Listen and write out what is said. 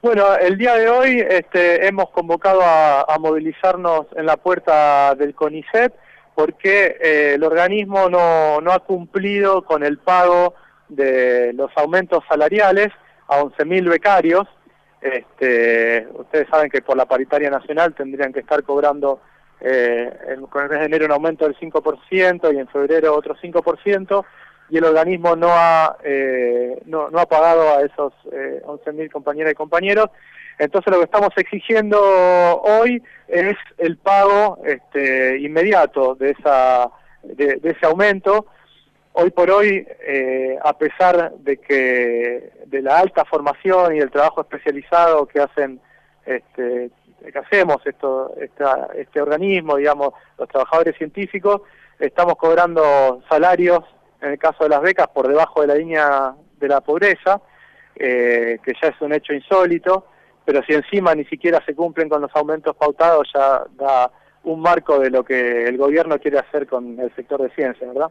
Bueno, el día de hoy este, hemos convocado a, movilizarnos en la puerta del CONICET porque eh, el organismo no, ha cumplido con el pago de los aumentos salariales a 11.000 becarios. Este, ustedes saben que por la paritaria nacional tendrían que estar cobrando eh, con el mes de enero un aumento del 5% y en febrero otro 5% y el organismo no ha, eh, no, no, ha pagado a esos eh, 11.000 compañeras y compañeros. Entonces lo que estamos exigiendo hoy es el pago este, inmediato de, esa, de, ese aumento. Hoy por hoy, eh, a pesar de que de la alta formación y el trabajo especializado que hacen este, que hacemos esto, este organismo, digamos, los trabajadores científicos, estamos cobrando salarios en el caso de las becas, por debajo de la línea de la pobreza, eh, que ya es un hecho insólito, pero si encima ni siquiera se cumplen con los aumentos pautados, ya da un marco de lo que el gobierno quiere hacer con el sector de ciencia, ¿verdad?